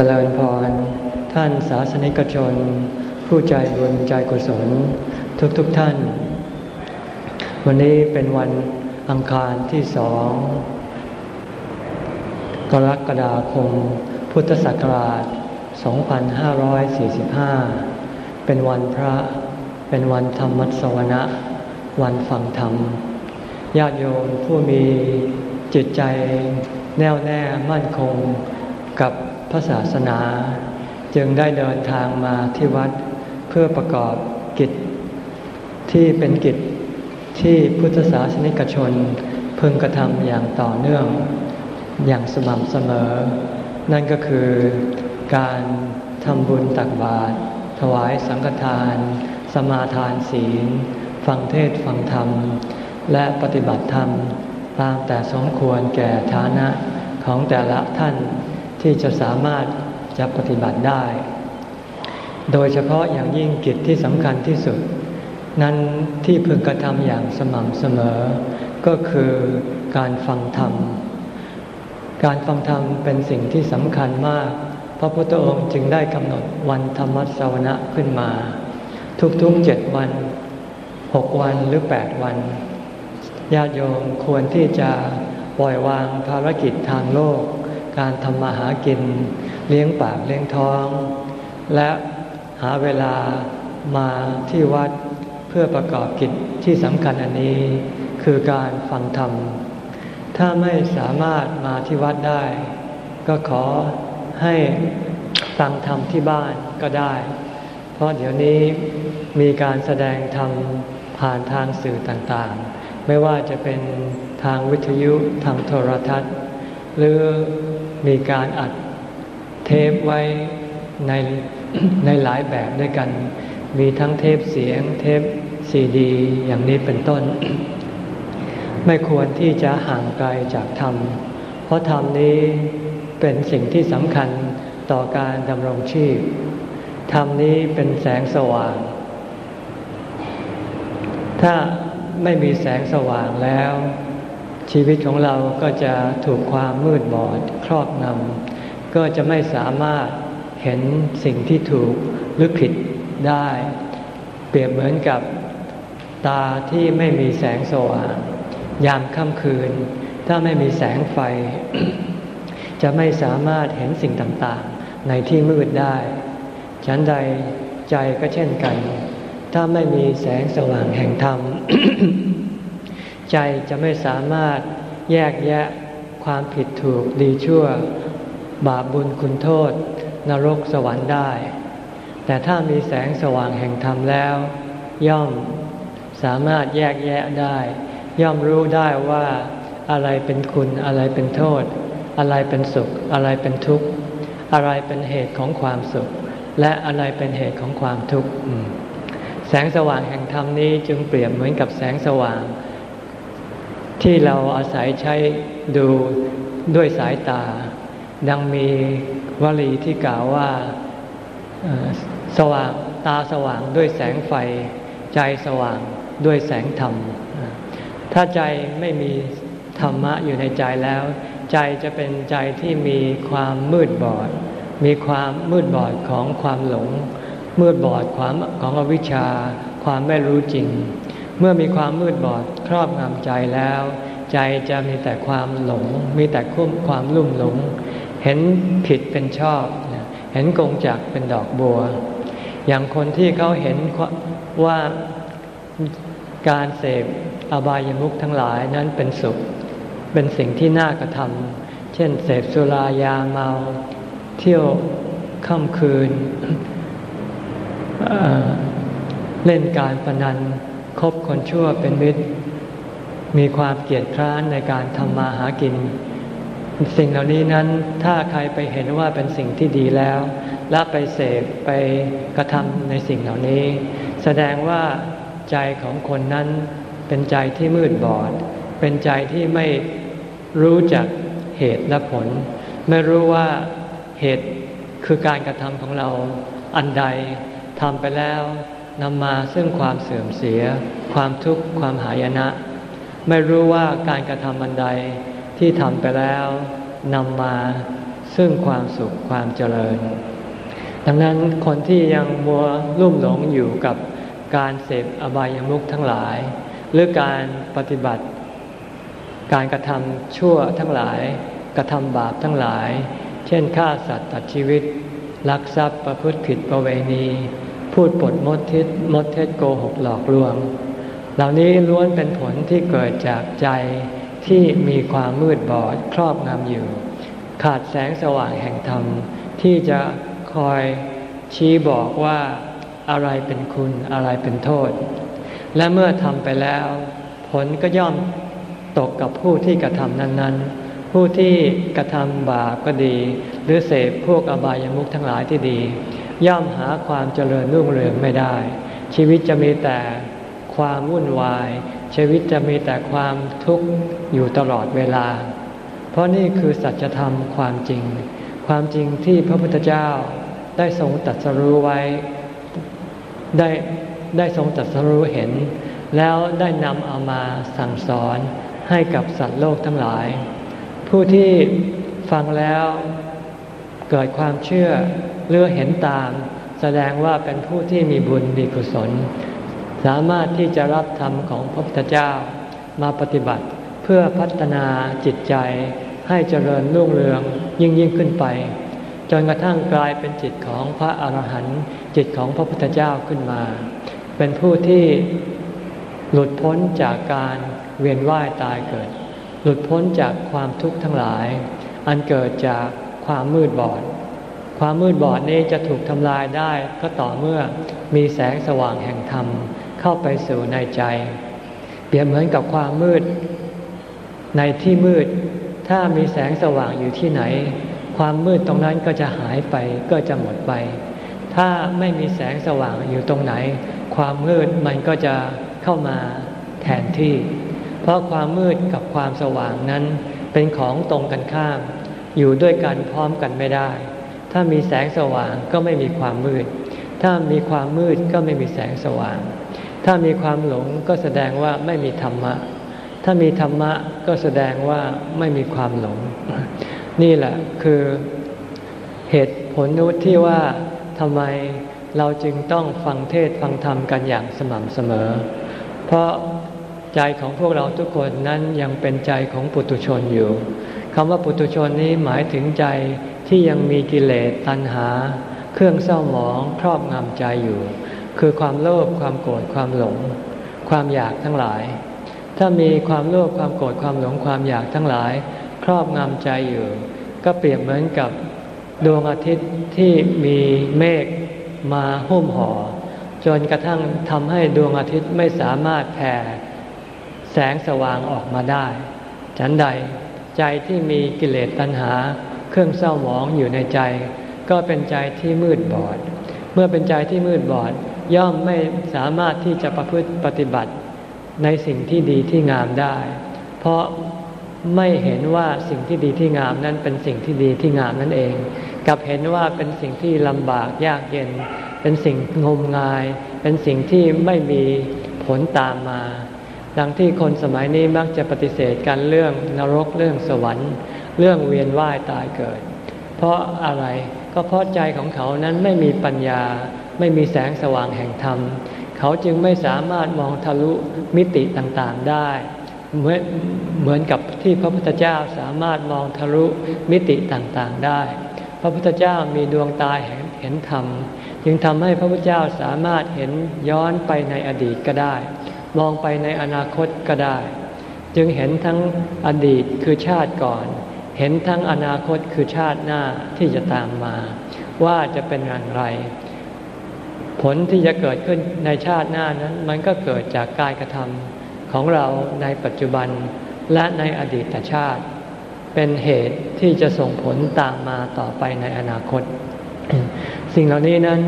จริญพร ท่านศาสนิกชน ผู้ใจบุญใจกุศล ทุกๆทท่าน วันนี้เป็นวันอังคารที่สองกรกฎาคม พุทธศักราช 2545 เป็นวันพระ เป็นวันธรรมสวนะ วันฟังธรรม ญาติโยมผู้มีจิตใจแน่วแน่มั่นคงกับ พระศาสนา จึงได้เดินทางมาที่วัดเพื่อประกอบกิจ ที่เป็นกิจที่พุทธศาสนิกชนพึงกระทำอย่างต่อเนื่อง อย่างสม่ำเสมอ นั่นก็คือการทำบุญตักบาตรถวายสังฆทาน สมาทานศีล ฟังเทศฟังธรรม และปฏิบัติธรรมตามแต่สมควรแก่ฐานะของแต่ละท่าน ที่จะสามารถจะปฏิบัติได้ โดยเฉพาะอย่างยิ่งกิจที่สำคัญที่สุด นั้นที่พึงกระทำอย่างสม่ำเสมอ ก็คือการฟังธรรม การฟังธรรมเป็นสิ่งที่สำคัญมาก พระพุทธองค์จึงได้กำหนดวันธรรมสวนะขึ้นมา ทุกๆเจ็ดวันหกวันหรือแปดวันญาติโยมควรที่จะปล่อยวางภารกิจทางโลก การทำมาหากิน เลี้ยงปากเลี้ยงท้อง และหาเวลามาที่วัดเพื่อประกอบกิจที่สำคัญอันนี้ คือการฟังธรรม ถ้าไม่สามารถมาที่วัดได้ ก็ขอให้ฟังธรรมที่บ้านก็ได้ เพราะเดี๋ยวนี้มีการแสดงธรรมผ่านทางสื่อต่างๆ ไม่ว่าจะเป็นทางวิทยุทางโทรทัศน์ หรือ มีการอัดเทปไว้ในในหลายแบบด้วยกัน มีทั้งเทปเสียงเทปซีดีอย่างนี้เป็นต้น ไม่ควรที่จะห่างไกลจากธรรม เพราะธรรมนี้เป็นสิ่งที่สำคัญต่อการดำรงชีพ ธรรมนี้เป็นแสงสว่าง ถ้าไม่มีแสงสว่างแล้ว ชีวิตของเราก็จะถูกความมืดบอดครอบงำก็จะไม่สามารถเห็นสิ่งที่ถูกหรือผิดได้ เปรียบเหมือนกับตาที่ไม่มีแสงสว่างยามค่ำคืน ถ้าไม่มีแสงไฟ จะไม่สามารถเห็นสิ่งต่างๆ ในที่มืดได้ฉันใดใจก็เช่นกัน ถ้าไม่มีแสงสว่างแห่งธรรม ใจจะไม่สามารถแยกแยะความผิดถูกดีชั่ว บาปบุญคุณโทษ นรกสวรรค์ได้ แต่ถ้ามีแสงสว่างแห่งธรรมแล้ว ย่อมสามารถแยกแยะได้ ย่อมรู้ได้ว่าอะไรเป็นคุณอะไรเป็นโทษ อะไรเป็นสุข อะไรเป็นทุกข์ อะไรเป็นเหตุของความสุข และอะไรเป็นเหตุของความทุกข์แสงสว่างแห่งธรรมนี้จึงเปรียบเหมือนกับแสงสว่าง ที่เราอาศัยใช้ดูด้วยสายตา ดังมีวลีที่กล่าวว่าสว่างตาสว่างด้วยแสงไฟ ใจสว่างด้วยแสงธรรม ถ้าใจไม่มีธรรมะอยู่ในใจแล้ว ใจจะเป็นใจที่มีความมืดบอด มีความมืดบอดของความหลง มืดบอดความของอวิชชา ความไม่รู้จริง เมื่อมีความมืดบอดครอบงำใจแล้ว ใจจะมีแต่ความหลง มีแต่คุ้มความลุ่มหลง เห็นผิดเป็นชอบ เห็นกงจักเป็นดอกบัว อย่างคนที่เขาเห็นว่าการเสพอบายามุขทั้งหลายนั้นเป็นสุข เป็นสิ่งที่น่ากระทำเช่นเสพสุรายาเมา เที่ยวค่ำคืนเล่นการพนัน คบคนชั่วเป็นมิตร มีความเกียดคร้านในการทำมาหากิน สิ่งเหล่านี้นั้นถ้าใครไปเห็นว่าเป็นสิ่งที่ดีแล้ว และไปเสพไปกระทำในสิ่งเหล่านี้ แสดงว่าใจของคนนั้นเป็นใจที่มืดบอด เป็นใจที่ไม่รู้จักเหตุและผล ไม่รู้ว่าเหตุคือการกระทำของเราอันใดทำไปแล้ว นำมาซึ่งความเสื่อมเสีย ความทุกข์ความหายนะ ไม่รู้ว่าการกระทำอันใดที่ทำไปแล้วนำมาซึ่งความสุขความเจริญ ดังนั้นคนที่ยังมัวลุ่มหลงอยู่กับการเสพอบายามุขทั้งหลาย หรือการปฏิบัติ การกระทำชั่วทั้งหลาย กระทำบาปทั้งหลาย เช่นฆ่าสัตว์ตัดชีวิตลักทรัพย์ประพฤติผิดประเวณี พูดปดมดทิศมดเท็จโกหกหลอกลวง เหล่านี้ล้วนเป็นผลที่เกิดจากใจที่มีความมืดบอดครอบงำอยู่ ขาดแสงสว่างแห่งธรรม ที่จะคอยชี้บอกว่าอะไรเป็นคุณอะไรเป็นโทษ และเมื่อทำไปแล้ว ผลก็ย่อมตกกับผู้ที่กระทำนั้น ๆ ผู้ที่กระทำบาปก็ดี หรือเสพพวกอบายามุขทั้งหลายที่ดี ย่อมหาความเจริญรุ่งเรืองไม่ได้ ชีวิตจะมีแต่ความวุ่นวาย ชีวิตจะมีแต่ความทุกข์อยู่ตลอดเวลา เพราะนี่คือสัจธรรมความจริง ความจริงที่พระพุทธเจ้าได้ทรงตัดสรู้ไว้ ได้ได้ทรงตัดสรู้เห็น แล้วได้นำเอามาสั่งสอนให้กับสัตว์โลกทั้งหลาย ผู้ที่ฟังแล้วเกิดความเชื่อ เลือเห็นตาม แสดงว่าเป็นผู้ที่มีบุญมีกุศล สามารถที่จะรับธรรมของพระพุทธเจ้ามาปฏิบัติเพื่อพัฒนาจิตใจ ให้เจริญรุ่งเรืองยิ่งยิ่งขึ้นไป จนกระทั่งกลายเป็นจิตของพระอรหันต์จิตของพระพุทธเจ้าขึ้นมา เป็นผู้ที่หลุดพ้นจากการเวียนว่ายตายเกิด หลุดพ้นจากความทุกข์ทั้งหลาย อันเกิดจากความมืดบอด ความมืดบอดนี้จะถูกทำลายได้ก็ต่อเมื่อมีแสงสว่างแห่งธรรมเข้าไปสู่ในใจ เปรียบเหมือนกับความมืด ในที่มืด ถ้ามีแสงสว่างอยู่ที่ไหน ความมืดตรงนั้นก็จะหายไปก็จะหมดไป ถ้าไม่มีแสงสว่างอยู่ตรงไหน ความมืดมันก็จะเข้ามาแทนที่ เพราะความมืดกับความสว่างนั้นเป็นของตรงกันข้าม อยู่ด้วยกันพร้อมกันไม่ได้ ถ้ามีแสงสว่างก็ไม่มีความมืด ถ้ามีความมืดก็ไม่มีแสงสว่าง ถ้ามีความหลงก็แสดงว่าไม่มีธรรมะ ถ้ามีธรรมะก็แสดงว่าไม่มีความหลง นี่แหละคือเหตุผลนุที่ว่าทำไมเราจึงต้องฟังเทศฟังธรรมกันอย่างสม่ำเสมอ เพราะใจของพวกเราทุกคนนั้นยังเป็นใจของปุถุชนอยู่คำว่าปุถุชนนี้หมายถึงใจ ที่ยังมีกิเลสตัณหา เครื่องเศร้าหมองครอบงำใจอยู่ คือความโลภความโกรธความหลง ความอยากทั้งหลาย ถ้ามีความโลภความโกรธความหลงความอยากทั้งหลาย ครอบงำใจอยู่ ก็เปรียบเหมือนกับดวงอาทิตย์ที่มีเมฆมาหุ้มห่อจนกระทั่งทำให้ดวงอาทิตย์ไม่สามารถแผ่แสงสว่างออกมาได้ ฉันใดใจที่มีกิเลสตัณหา รื่อง เศร้าหมองอยู่ในใจ ก็เป็นใจที่มืดบอด เมื่อเป็นใจที่มืดบอด ย่อมไม่สามารถที่จะประพฤติปฏิบัติในสิ่งที่ดีที่งามได้ เพราะไม่เห็นว่าสิ่งที่ดีที่งามนั้นเป็นสิ่งที่ดีที่งามนั่นเอง กับเห็นว่าเป็นสิ่งที่ลำบากยากเย็น เป็นสิ่งงมงาย เป็นสิ่งที่ไม่มีผลตามมา ดังที่คนสมัยนี้มักจะปฏิเสธกันเรื่องนรกเรื่องสวรรค์ เรื่องเวียนว่ายตายเกิด เพราะอะไรก็เพราะใจของเขานั้นไม่มีปัญญา ไม่มีแสงสว่างแห่งธรรม เขาจึงไม่สามารถมองทะลุมิติต่างๆได้ เหมือนเหมือนกับที่พระพุทธเจ้าสามารถมองทะลุมิติต่างๆได้ พระพุทธเจ้ามีดวงตาเห็นเห็นธรรม จึงทำให้พระพุทธเจ้าสามารถเห็นย้อนไปในอดีตก็ได้ มองไปในอนาคตก็ได้ จึงเห็นทั้งอดีตคือชาติก่อน เห็นทั้งอนาคตคือชาติหน้าที่จะตามมา ว่าจะเป็นอย่างไร ผลที่จะเกิดขึ้นในชาติหน้านั้น มันก็เกิดจากการกระทำของเราในปัจจุบันและในอดีตชาติ เป็นเหตุที่จะส่งผลตามมาต่อไปในอนาคต สิ่งเหล่านี้นั้น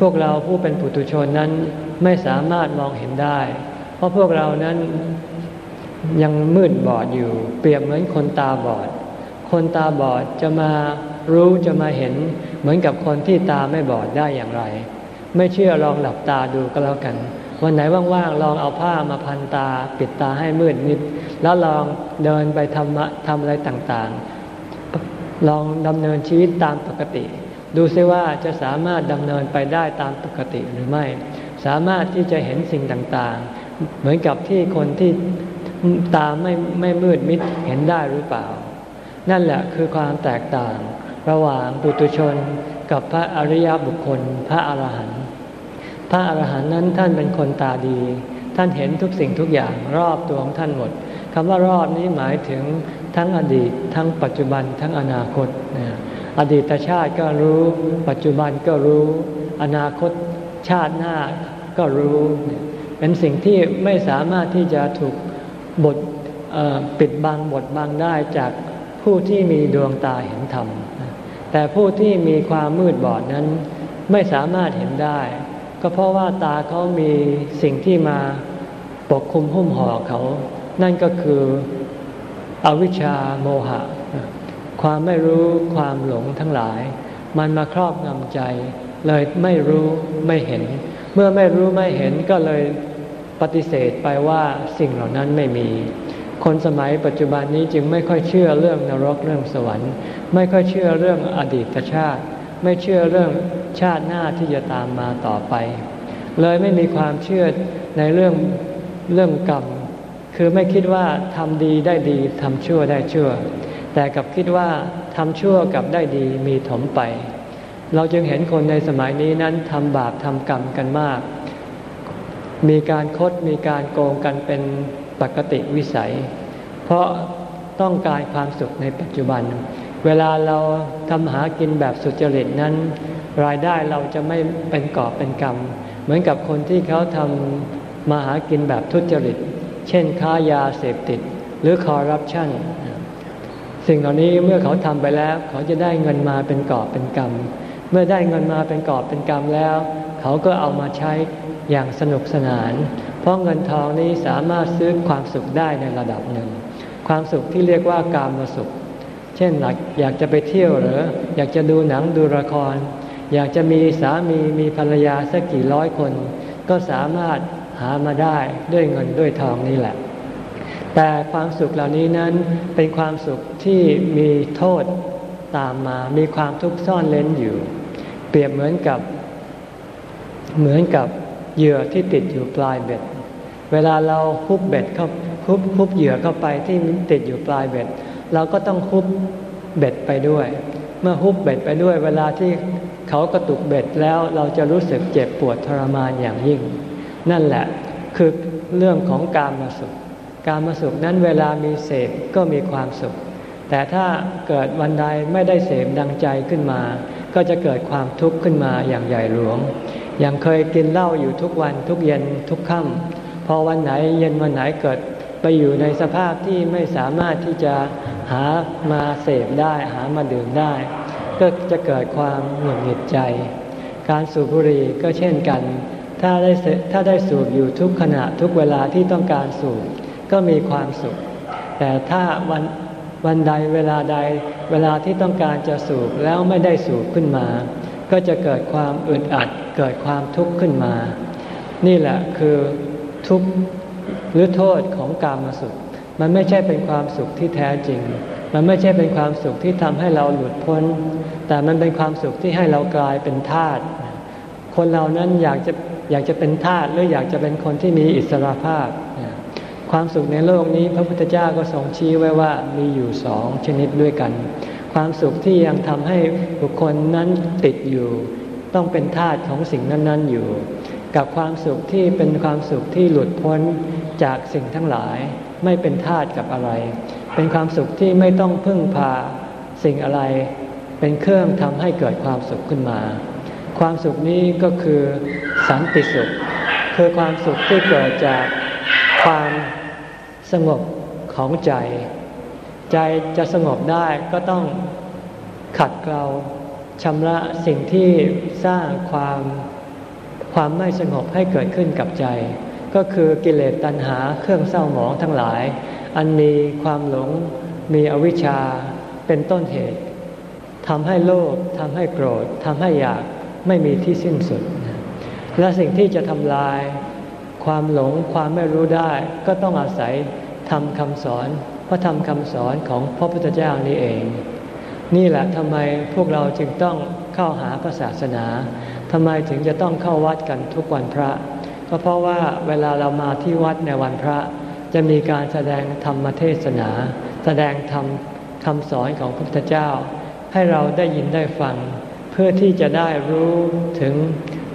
พวกเราผู้เป็นปุถุชนนั้นไม่สามารถมองเห็นได้ เพราะพวกเรานั้นยังมืดบอดอยู่ เปรียบเหมือนคนตาบอด คนตาบอดจะมารู้จะมาเห็น เหมือนกับคนที่ตาไม่บอดได้อย่างไร ไม่เชื่อลองหลับตาดูก็แล้วกัน วันไหนว่างๆลองเอาผ้ามาพันตา ปิดตาให้มืดมิด แล้วลองเดินไปทำทำอะไรต่างๆ ลองดำเนินชีวิตตามปกติ ดูซิว่าจะสามารถดำเนินไปได้ตามปกติหรือไม่ สามารถที่จะเห็นสิ่งต่างๆ เหมือนกับที่คนที่ตาไม่ไม่มืดมิดเห็นได้หรือเปล่า นั่นแหละคือความแตกต่าง ระหว่างปุตุชนกับพระอริยบุคคล พระอรหันต์พระอรหันต์นั้นท่านเป็นคนตาดี ท่านเห็นทุกสิ่งทุกอย่างรอบตัวของท่านหมดคำว่ารอบนี้หมายถึงทั้งอดีต ทั้งปัจจุบันทั้งอนาคตอดีตชาติก็รู้ ปัจจุบันก็รู้ อนาคตชาติหน้าก็รู้ เป็นสิ่งที่ไม่สามารถที่จะถูกบทปิดบังบทบังได้จาก ผู้ที่มีดวงตาเห็นธรรม แต่ผู้ที่มีความมืดบอดนั้นไม่สามารถเห็นได้ ก็เพราะว่าตาเขามีสิ่งที่มาปกคลุมหุ้มห่อเขา นั่นก็คืออวิชชาโมหะ ความไม่รู้ความหลงทั้งหลาย มันมาครอบงำใจ เลยไม่รู้ไม่เห็น เมื่อไม่รู้ไม่เห็นก็เลยปฏิเสธไปว่าสิ่งเหล่านั้นไม่มี คนสมัยปัจจุบันนี้จึงไม่ค่อยเชื่อเรื่องนรกเรื่องสวรรค์ ไม่ค่อยเชื่อเรื่องอดีตชาติ ไม่เชื่อเรื่องชาติหน้าที่จะตามมาต่อไป เลยไม่มีความเชื่อในเรื่องเรื่องกรรม คือไม่คิดว่าทำดีได้ดีทำชั่วได้ชั่ว แต่กับคิดว่าทำชั่วกับได้ดีมีถมไป เราจึงเห็นคนในสมัยนี้นั้นทำบาปทำกรรมกันมาก มีการคดมีการโกงกันเป็น ปกติวิสัย เพราะต้องการความสุขในปัจจุบัน เวลาเราทำหากินแบบสุจริตนั้น รายได้เราจะไม่เป็นกอบเป็นกรรม เหมือนกับคนที่เขาทำมาหากินแบบทุจริต เช่นค้ายาเสพติด หรือคอร์รัปชันสิ่งเหล่านี้เมื่อเขาทำไปแล้ว เขาจะได้เงินมาเป็นกอบเป็นกรรม เมื่อได้เงินมาเป็นกอบเป็นกรรมแล้ว เขาก็เอามาใช้อย่างสนุกสนาน เพราะเงินทองนี้สามารถซื้อความสุขได้ในระดับหนึ่ง ความสุขที่เรียกว่าการมาสุข เช่นอยากจะไปเที่ยวหรืออยากจะดูหนังดูละคร อยากจะมีสามีมีภรรยาสักกี่ร้อยคน ก็สามารถหามาได้ด้วยเงินด้วยทองนี่แหละ แต่ความสุขเหล่านี้นั้นเป็นความสุขที่มีโทษตามมา มีความทุกข์ซ่อนเล้นอยู่ เปรียบเหมือนกับ เหมือนกับเหยื่อที่ติดอยู่ปลายเบ็ด เวลาเราคุบเบ็ดเข้าคุบคุบเหยื่อเข้าไปที่ติดอยู่ปลายเบ็ด เราก็ต้องคุบเบ็ดไปด้วย เมื่อคุบเบ็ดไปด้วย เวลาที่เขากระตุกเบ็ดแล้วเราจะรู้สึกเจ็บปวดทรมานอย่างยิ่ง นั่นแหละคือเรื่องของการมาสุข การมาสุขนั้นเวลามีเสพก็มีความสุข แต่ถ้าเกิดวันใดไม่ได้เสพดังใจขึ้นมา ก็จะเกิดความทุกข์ขึ้นมาอย่างใหญ่หลวง อย่างเคยกินเหล้าอยู่ทุกวันทุกเย็นทุกค่ำ พอวันไหนเย็นวันไหนเกิดไปอยู่ในสภาพที่ไม่สามารถที่จะหามาเสพได้หามาดื่มได้ ก็จะเกิดความหงุดหงิดใจ การสูบบุหรี่ก็เช่นกัน ถ้าได้ถ้าได้สูบอยู่ทุกขณะทุกเวลาที่ต้องการสูบก็มีความสุข แต่ถ้าวันวันใดเวลาใดเวลาที่ต้องการจะสูบแล้วไม่ได้สูบขึ้นมา ก็จะเกิดความอึดอัดเกิดความทุกข์ขึ้นมา นี่แหละคือ ทุกข์หรือโทษของกามสุข มันไม่ใช่เป็นความสุขที่แท้จริง มันไม่ใช่เป็นความสุขที่ทำให้เราหลุดพ้น แต่มันเป็นความสุขที่ให้เรากลายเป็นทาสคนเรานั้นอยากจะอยากจะเป็นทาสหรืออยากจะเป็นคนที่มีอิสระภาพ ความสุขในโลกนี้พระพุทธเจ้าก็ทรงชี้ไว้ว่ามีอยู่สองชนิดด้วยกัน ความสุขที่ยังทำให้บุคคลนั้นติดอยู่ ต้องเป็นทาสของสิ่งนั้น ๆอยู่ กับความสุขที่เป็นความสุขที่หลุดพ้นจากสิ่งทั้งหลาย ไม่เป็นทาสกับอะไร เป็นความสุขที่ไม่ต้องพึ่งพาสิ่งอะไร เป็นเครื่องทำให้เกิดความสุขขึ้นมา ความสุขนี้ก็คือสันติสุข คือความสุขที่เกิดจากความสงบของใจ ใจจะสงบได้ก็ต้องขัดเกลาชำระสิ่งที่สร้างความ ความไม่สงบให้เกิดขึ้นกับใจ ก็คือกิเลสตัณหาเครื่องเศร้าหมองทั้งหลาย อันมีความหลงมีอวิชชาเป็นต้นเหตุทำให้โลภทำให้โกรธทำให้อยากไม่มีที่สิ้นสุด และสิ่งที่จะทำลาย ความหลงความไม่รู้ได้ ก็ต้องอาศัยทำคำสอนพระธรรมคำสอนของพระพุทธเจ้านี่เอง นี่แหละทำไมพวกเราจึงต้องเข้าหาพระศาสนา ทำไมถึงจะต้องเข้าวัดกันทุกวันพระ ก็เพราะว่าเวลาเรามาที่วัดในวันพระ จะมีการแสดงธรรมเทศนา แสดงธรรมคำสอนของพระพุทธเจ้า ให้เราได้ยินได้ฟัง เพื่อที่จะได้รู้ถึง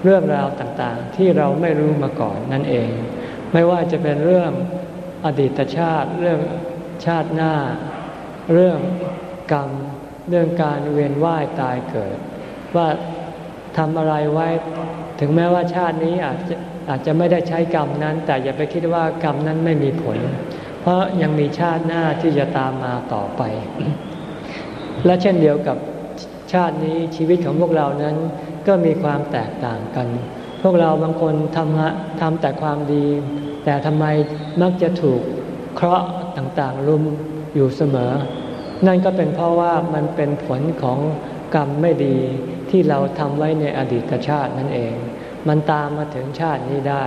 เรื่องราวต่างๆ ที่เราไม่รู้มาก่อนนั่นเอง ไม่ว่าจะเป็นเรื่องอดีตชาติ เรื่องชาติหน้า เรื่องกรรม เรื่องการเวียนว่ายตายเกิด ว่า ทำอะไรไว้ ถึงแม้ว่าชาตินี้อาจจะอาจจะไม่ได้ใช้กรรมนั้น แต่อย่าไปคิดว่ากรรมนั้นไม่มีผล เพราะยังมีชาติหน้าที่จะตามมาต่อไป และเช่นเดียวกับชาตินี้ชีวิตของพวกเรานั้นก็มีความแตกต่างกัน พวกเราบางคนทำทำแต่ความดี แต่ทำไมมักจะถูกเคราะห์ต่างๆ รุมอยู่เสมอ นั่นก็เป็นเพราะว่ามันเป็นผลของกรรมไม่ดี ที่เราทำไว้ในอดีตชาตินั่นเอง มันตามมาถึงชาตินี้ได้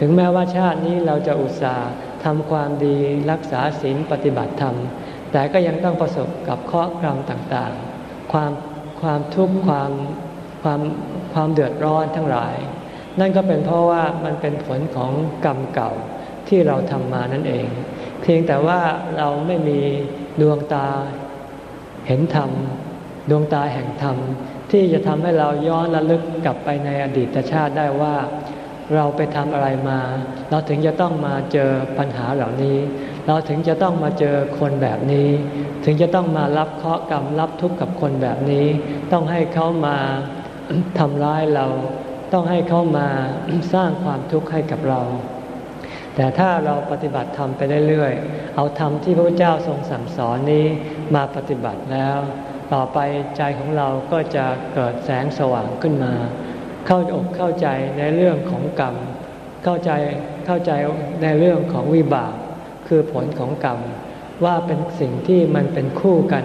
ถึงแม้ว่าชาตินี้เราจะอุตส่าห์ทำความดีรักษาศีลปฏิบัติธรรม แต่ก็ยังต้องประสบกับข้อกรรมต่างๆ ความความทุกข์ความความความเดือดร้อนทั้งหลาย นั่นก็เป็นเพราะว่ามันเป็นผลของกรรมเก่าที่เราทำมานั่นเอง เพียงแต่ว่าเราไม่มีดวงตาเห็นธรรม ดวงตาแห่งธรรม ที่จะทำให้เราย้อนระลึกกลับไปในอดีตชาติได้ว่า เราไปทำอะไรมา เราถึงจะต้องมาเจอปัญหาเหล่านี้ เราถึงจะต้องมาเจอคนแบบนี้ ถึงจะต้องมารับเคราะห์กรรมรับทุกข์กับคนแบบนี้ ต้องให้เขามาทำร้ายเรา ต้องให้เขามาสร้างความทุกข์ให้กับเรา แต่ถ้าเราปฏิบัติธรรมไปเรื่อยๆเอาธรรมที่พระเจ้าทรงสั่งสอนนี้มาปฏิบัติแล้ว ต่อไปใจของเราก็จะเกิดแสงสว่างขึ้นมา เข้าอกเข้าใจในเรื่องของกรรม เข้าใจเข้าใจในเรื่องของวิบาก คือผลของกรรม ว่าเป็นสิ่งที่มันเป็นคู่กัน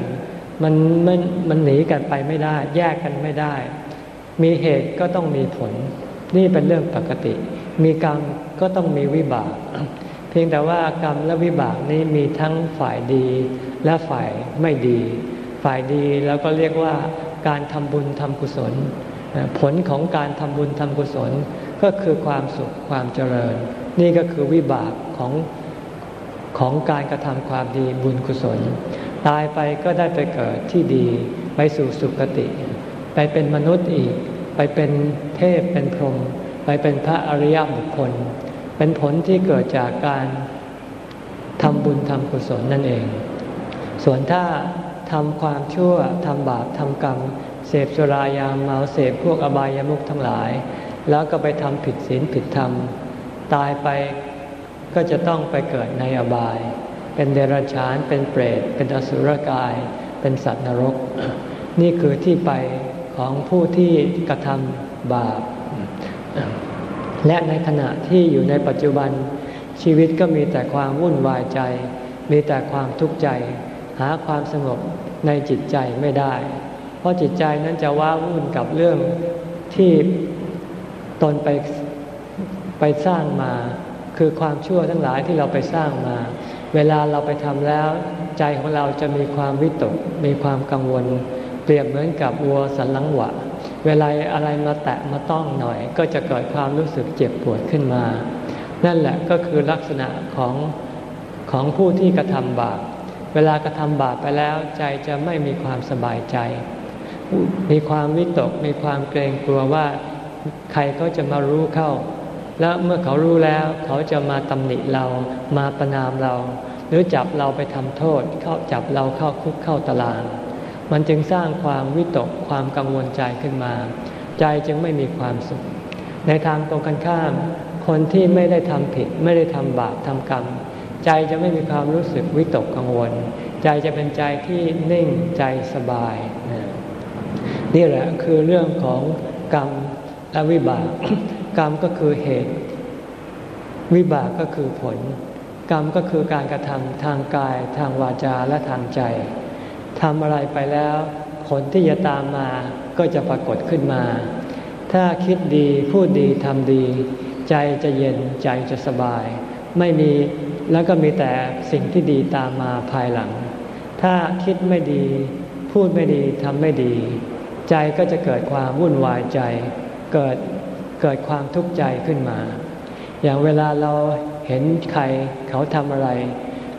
มันมันมันหนีกันไปไม่ได้ แยกกันไม่ได้ มีเหตุก็ต้องมีผล นี่เป็นเรื่องปกติ มีกรรมก็ต้องมีวิบาก เพียงแต่ว่ากรรมและวิบากนี้มีทั้งฝ่ายดีและฝ่ายไม่ดี ฝ่ายดีแล้วก็เรียกว่าการทำบุญทำกุศล ผลของการทำบุญทำกุศลก็คือความสุขความเจริญ นี่ก็คือวิบากของของการกระทำความดีบุญกุศล ตายไปก็ได้ไปเกิดที่ดีไปสู่สุคติ ไปเป็นมนุษย์อีก ไปเป็นเทพเป็นพรหมไปเป็นพระอริยบุคคล เป็นผลที่เกิดจากการทำบุญทำกุศลนั่นเอง ส่วนถ้า ทำความชั่วทำบาปทำกรรม เสพสุรายามเมาเสพพวกอบายามุขทั้งหลาย แล้วก็ไปทำผิดศีลผิดธรรม ตายไปก็จะต้องไปเกิดในอบาย เป็นเดรัจฉานเป็นเปรต เป็นอสุรกาย เป็นสัตว์นรก นี่คือที่ไปของผู้ที่กระทำบาป และในขณะที่อยู่ในปัจจุบันชีวิตก็มีแต่ความวุ่นวายใจ มีแต่ความทุกข์ใจ หาความสงบ ในจิตใจไม่ได้ เพราะจิตใจนั้นจะว้าวุ่นกับเรื่องที่ตนไปไปสร้างมา คือความชั่วทั้งหลายที่เราไปสร้างมา เวลาเราไปทำแล้ว ใจของเราจะมีความวิตก มีความกังวล เปรียบเหมือนกับวัวสันหลังหวะ เวลาอะไรมาแตะมาต้องหน่อย ก็จะเกิดความรู้สึกเจ็บปวดขึ้นมา นั่นแหละก็คือลักษณะของของผู้ที่กระทำบาป เวลากระทำบาปไปแล้วใจจะไม่มีความสบายใจ มีความวิตก มีความเกรงกลัวว่าใครเขาจะมารู้เข้า แล้วเมื่อเขารู้แล้ว เขาจะมาตำหนิเรามาประนามเรา หรือจับเราไปทำโทษ เข้าจับเราเข้าคุกเข้าตาราง มันจึงสร้างความวิตกความกังวลใจขึ้นมา ใจจึงไม่มีความสุข ในทางตรงกันข้าม คนที่ไม่ได้ทำผิด ไม่ได้ทำบาปทำกรรม ใจจะไม่มีความรู้สึกวิตกกังวล ใจจะเป็นใจที่นิ่งใจสบาย นี่แหละคือเรื่องของกรรมและวิบาก กรรมก็คือเหตุ วิบากก็คือผล กรรมก็คือการกระทำทางกาย ทางวาจาและทางใจทำอะไรไปแล้ว ผลที่จะตามมาก็จะปรากฏขึ้นมา ถ้าคิดดีพูดดีทำดี ใจจะเย็นใจจะสบาย ไม่มี แล้วก็มีแต่สิ่งที่ดีตามมาภายหลัง ถ้าคิดไม่ดี พูดไม่ดีทำไม่ดี ใจก็จะเกิดความวุ่นวายใจ เกิดเกิดความทุกข์ใจขึ้นมา อย่างเวลาเราเห็นใครเขาทำอะไร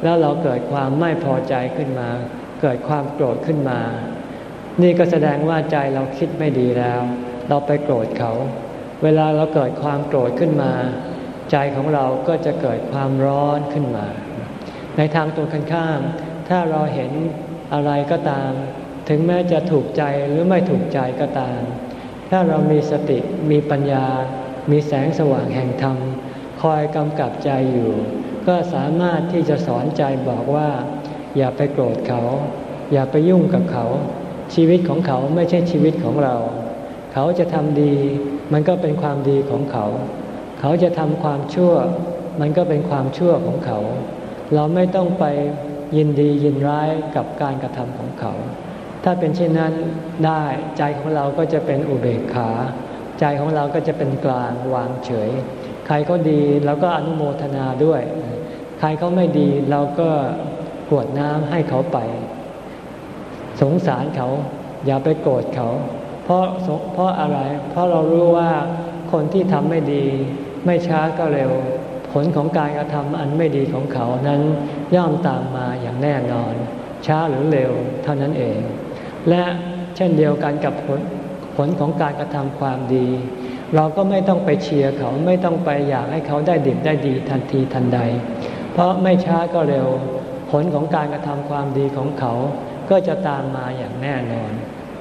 แล้วเราเกิดความไม่พอใจขึ้นมา เกิดความโกรธขึ้นมา นี่ก็แสดงว่าใจเราคิดไม่ดีแล้ว เราไปโกรธเขา เวลาเราเกิดความโกรธขึ้นมา ใจของเราก็จะเกิดความร้อนขึ้นมา ในทางตรงกันข้าม ถ้าเราเห็นอะไรก็ตาม ถึงแม้จะถูกใจหรือไม่ถูกใจก็ตาม ถ้าเรามีสติมีปัญญา มีแสงสว่างแห่งธรรม คอยกำกับใจอยู่ ก็สามารถที่จะสอนใจบอกว่า อย่าไปโกรธเขา อย่าไปยุ่งกับเขา ชีวิตของเขาไม่ใช่ชีวิตของเรา เขาจะทำดี มันก็เป็นความดีของเขา เขาจะทำความชั่ว มันก็เป็นความชั่วของเขา เราไม่ต้องไปยินดียินร้ายกับการกระทำของเขา ถ้าเป็นเช่นนั้นได้ใจของเราก็จะเป็นอุเบกขา ใจของเราก็จะเป็นกลางวางเฉย ใครเขาดีเราก็อนุโมทนาด้วย ใครเขาไม่ดีเราก็กวดน้ำให้เขาไป สงสารเขาอย่าไปโกรธเขา เพราะเพราะอะไร เพราะเรารู้ว่าคนที่ทำไม่ดี ไม่ช้าก็เร็ว ผลของการกระทำอันไม่ดีของเขานั้นย่อมตามมาอย่างแน่นอน ช้าหรือเร็วเท่านั้นเอง และเช่นเดียวกันกับผลผลของการกระทำความดี เราก็ไม่ต้องไปเชียร์เขาไม่ต้องไปอยากให้เขาได้ดิบได้ดีทันทีทันใด เพราะไม่ช้าก็เร็ว ผลของการกระทำความดีของเขา ก็จะตามมาอย่างแน่นอน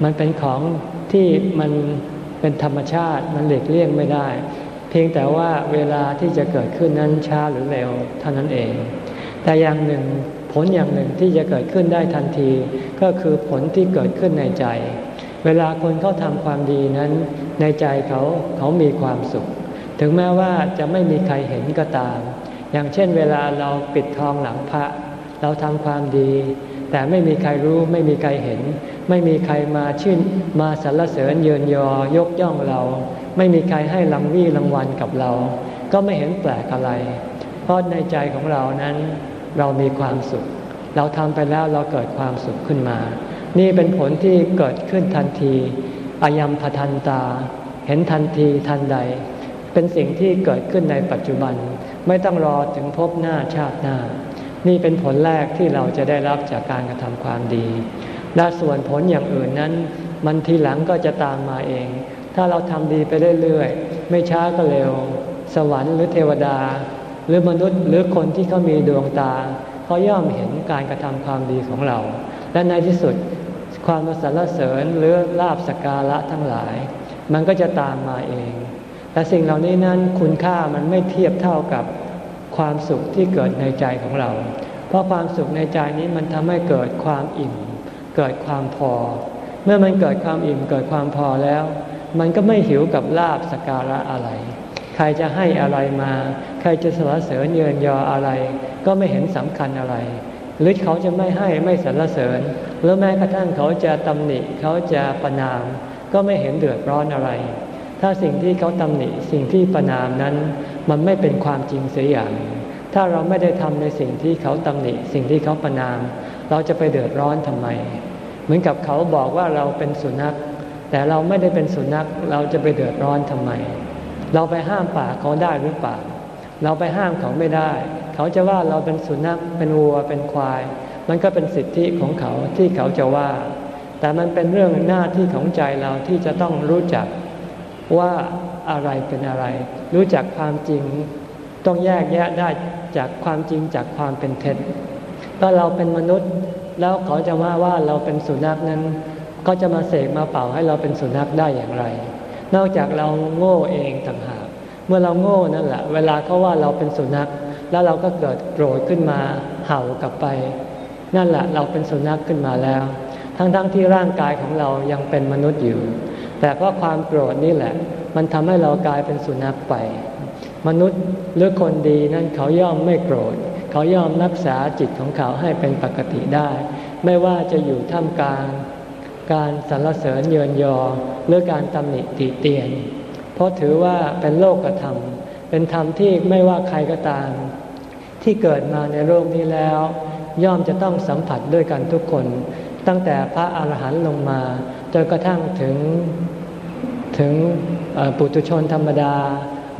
มันเป็นของที่มันเป็นธรรมชาติมันหลีกเลี่ยงไม่ได้ พียงแต่ว่าเวลาที่จะเกิดขึ้นนั้นช้าหรือเร็วเท่านั้นเอง แต่อย่างหนึ่งผลอย่างหนึ่งที่จะเกิดขึ้นได้ทันที ก็คือผลที่เกิดขึ้นในใจ เวลาคนเขาทำความดีนั้น ในใจเขาเขามีความสุข ถึงแม้ว่าจะไม่มีใครเห็นก็ตาม อย่างเช่น เวลาเราปิดทองหลังพระ เราทำความดี แต่ไม่มีใครรู้ไม่มีใครเห็น ไม่มีใครมาชื่นมาสรรเสริญเยินยอยกย่องเรา ไม่มีใครให้รางวี่รางวัลกับเรา ก็ไม่เห็นแปลกอะไร เพราะในใจของเรานั้นเรามีความสุข เราทำไปแล้วเราเกิดความสุขขึ้นมา นี่เป็นผลที่เกิดขึ้นทันทีอายัมพทันตา เห็นทันทีทันใด เป็นสิ่งที่เกิดขึ้นในปัจจุบัน ไม่ต้องรอถึงพบหน้าชาติหน้า นี่เป็นผลแรกที่เราจะได้รับจากการกระทำความดีและส่วนผลอย่างอื่นนั้น มันทีหลังก็จะตามมาเอง ถ้าเราทำดีไปเรื่อยๆ ไม่ช้าก็เร็ว สวรรค์หรือเทวดา หรือมนุษย์หรือคนที่เขามีดวงตาเขาย่อมเห็นการกระทำความดีของเรา และในที่สุดความสรรเสริญหรือลาบสการะทั้งหลาย มันก็จะตามมาเอง แต่สิ่งเหล่านี้นั้นคุณค่ามันไม่เทียบเท่ากับความสุขที่เกิดในใจของเรา เพราะความสุขในใจนี้มันทำให้เกิดความอิ่ม เกิดความพอ เมื่อมันเกิดความอิ่มเกิดความพอแล้ว มันก็ไม่หิวกับลาบสการะอะไร ใครจะให้อะไรมา ใครจะสรรเสริญเยินยออะไร ก็ไม่เห็นสำคัญอะไร หรือเขาจะไม่ให้ไม่สรรเสริญ หรือแม้กระทั่งเขาจะตำหนิเขาจะประนาม ก็ไม่เห็นเดือดร้อนอะไร ถ้าสิ่งที่เขาตำหนิสิ่งที่ประนามนั้น มันไม่เป็นความจริงเสียอย่าง ถ้าเราไม่ได้ทำในสิ่งที่เขาตำหนิสิ่งที่เขาประนาม เราจะไปเดือดร้อนทำไม เหมือนกับเขาบอกว่าเราเป็นสุนัข แต่เราไม่ได้เป็นสุนัขเราจะไปเดือดร้อนทำไม เราไปห้ามป่าเขาได้หรือเปล่า เราไปห้ามเขาไม่ได้ เขาจะว่าเราเป็นสุนัขเป็นวัวเป็นควาย มันก็เป็นสิทธิของเขาที่เขาจะว่า แต่มันเป็นเรื่องหน้าที่ของใจเราที่จะต้องรู้จักว่าอะไรเป็นอะไร รู้จักความจริงต้องแยกแยะได้จากความจริงจากความเป็นเท็จก็เราเป็นมนุษย์แล้วเขาจะว่าว่าเราเป็นสุนัขนั้น ก็จะมาเสกมาเป่าให้เราเป็นสุนัขได้อย่างไร นอกจากเราโง่เองต่างหาก เมื่อเราโง่นั่นแหละ เวลาเขาว่าเราเป็นสุนัข แล้วเราก็เกิดโกรธขึ้นมาเห่ากลับไป นั่นแหละเราเป็นสุนัขขึ้นมาแล้ว ทั้งๆทที่ร่างกายของเรายังเป็นมนุษย์อยู่ แต่เพราะความโกรธนี่แหละ มันทำให้เรากลายเป็นสุนัขไป มนุษย์หรือคนดีนั่นเขาย่อมไม่โกรธ เขาย่อมรักษาจิตของเขาให้เป็นปกติได้ ไม่ว่าจะอยู่ท่ามกลาง การสรรเสริญเยินยอหรือการตำหนิติเตียน เพราะถือว่าเป็นโลกธรรม เป็นธรรมที่ไม่ว่าใครก็ตาม ที่เกิดมาในโลกนี้แล้ว ย่อมจะต้องสัมผัสด้วยกันทุกคน ตั้งแต่พระอาหารหันต์ลงมาจนกระทั่งถึงถึงปุถุชนธรรมดา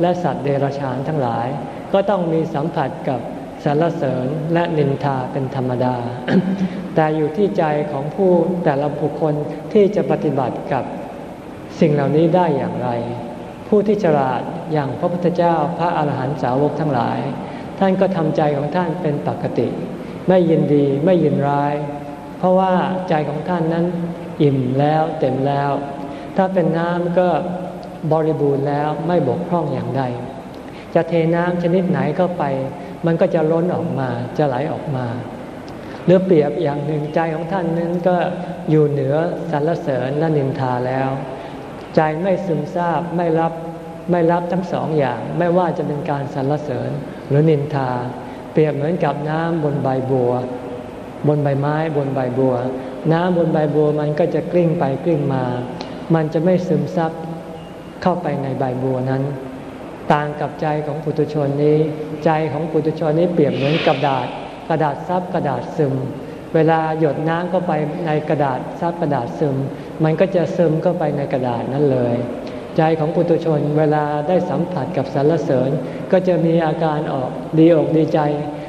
และสัตว์เดรัจฉานทั้งหลาย ก็ต้องมีสัมผัสกับ สรรเสริญและนินทาเป็นธรรมดา แต่อยู่ที่ใจของผู้แต่ละบุคคลที่จะปฏิบัติกับสิ่งเหล่านี้ได้อย่างไร ผู้ที่ฉลาดอย่างพระพุทธเจ้าพระอาหารหันตสาวกทั้งหลาย ท่านก็ทำใจของท่านเป็นปกติ ไม่ยินดีไม่ยินร้าย เพราะว่าใจของท่านนั้นอิ่มแล้วเต็มแล้ว ถ้าเป็นน้ำก็บริบูรณ์แล้วไม่บกพร่องอย่างใด จะเทน้ำชนิดไหนเข้าไป มันก็จะล้นออกมาจะไหลออกมาหรือเปรียบอย่างหนึ่งใจของท่านนั้นก็อยู่เหนือสรรเสริญและนินทาแล้ว ใจไม่ซึมซาบไม่รับไม่รับทั้งสองอย่าง ไม่ว่าจะเป็นการสรรเสริญหรือนินทา เปรียบเหมือนกับน้ำบนใบบัว บนใบไม้บนใบบัว น้ำบนใบบัวมันก็จะกลิ้งไปกลิ้งมา มันจะไม่ซึมซับเข้าไปในใบบัวนั้น ต่างกับใจของปุถุชนนี้ ใจของปุถุชนนี้เปรียบเหมือนกระดาษ กระดาษซับกระดาษซึม เวลาหยดน้ำเข้าไปในกระดาษซับกระดาษซึม มันก็จะซึมเข้าไปในกระดาษนั้นเลย ใจของปุถุชนเวลาได้สัมผัสกับสรรเสริญ ก็จะมีอาการออกดีอกดีใจ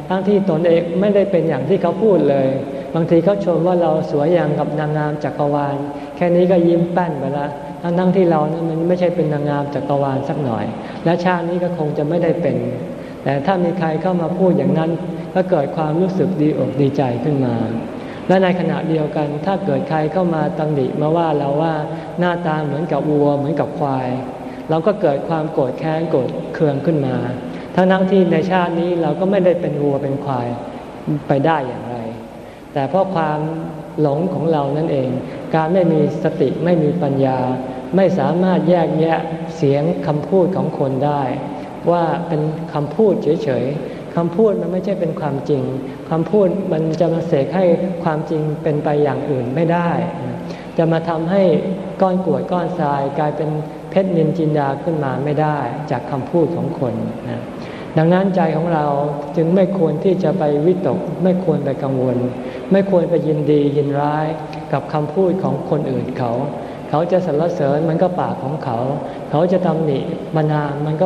ทั้งที่ตนเองไม่ได้เป็นอย่างที่เขาพูดเลย บางทีเขาชมว่าเราสวยอย่างกับนางงามจักรวาล แค่นี้ก็ยิ้มแป้นไปแล้ว ทั้งทั้งที่เรานี่มันไม่ใช่เป็นนางงามจักรวาลสักหน่อย และชาตินี้ก็คงจะไม่ได้เป็น แต่ถ้ามีใครเข้ามาพูดอย่างนั้น ก็เกิดความรู้สึกดีอกดีใจขึ้นมา และในขณะเดียวกันถ้าเกิดใครเข้ามาตำหนิมาว่าเราว่าหน้าตาเหมือนกับวัวเหมือนกับควาย เราก็เกิดความโกรธแค้นโกรธเคืองขึ้นมา ทั้งทั้งที่ในชาตินี้เราก็ไม่ได้เป็นวัวเป็นควายไปได้อย่างไร แต่เพราะความ หลงของเรานั่นเอง การไม่มีสติไม่มีปัญญา ไม่สามารถแยกแยะเสียงคำพูดของคนได้ ว่าเป็นคำพูดเฉยๆคำพูดมันไม่ใช่เป็นความจริงคำพูดมันจะมาเสกให้ความจริงเป็นไปอย่างอื่นไม่ได้ จะมาทำให้ก้อนกวดก้อนทรายกลายเป็นเพชรนินจินดาขึ้นมาไม่ได้จากคำพูดของคนนะดังนั้นใจของเราจึงไม่ควรที่จะไปวิตก ไม่ควรไปกังวล ไม่ควรไปยินดียินร้ายกับคำพูดของคนอื่นเขา เขาจะสรรเสริญมันก็ปากของเขา เขาจะตำหนิมานานมันก็